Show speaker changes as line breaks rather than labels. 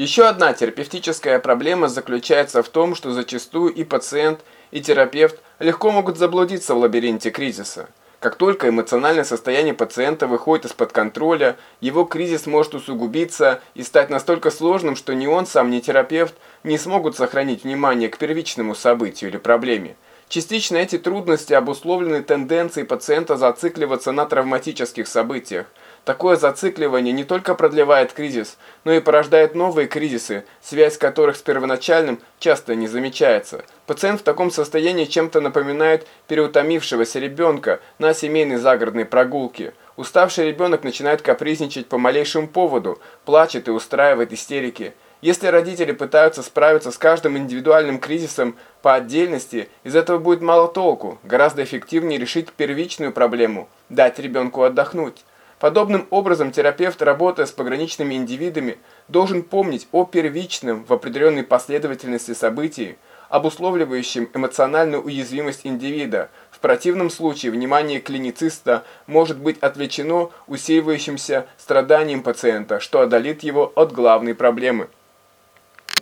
Еще одна терапевтическая проблема заключается в том, что зачастую и пациент, и терапевт легко могут заблудиться в лабиринте кризиса. Как только эмоциональное состояние пациента выходит из-под контроля, его кризис может усугубиться и стать настолько сложным, что ни он сам, ни терапевт не смогут сохранить внимание к первичному событию или проблеме. Частично эти трудности обусловлены тенденцией пациента зацикливаться на травматических событиях. Такое зацикливание не только продлевает кризис, но и порождает новые кризисы, связь которых с первоначальным часто не замечается. Пациент в таком состоянии чем-то напоминает переутомившегося ребенка на семейной загородной прогулке. Уставший ребенок начинает капризничать по малейшему поводу, плачет и устраивает истерики. Если родители пытаются справиться с каждым индивидуальным кризисом по отдельности, из этого будет мало толку. Гораздо эффективнее решить первичную проблему – дать ребенку отдохнуть. Подобным образом терапевт, работая с пограничными индивидами, должен помнить о первичном в определенной последовательности событий, обусловливающем эмоциональную уязвимость индивида. В противном случае внимание клинициста может быть отвлечено усиливающимся страданием пациента, что отдалит его от главной проблемы –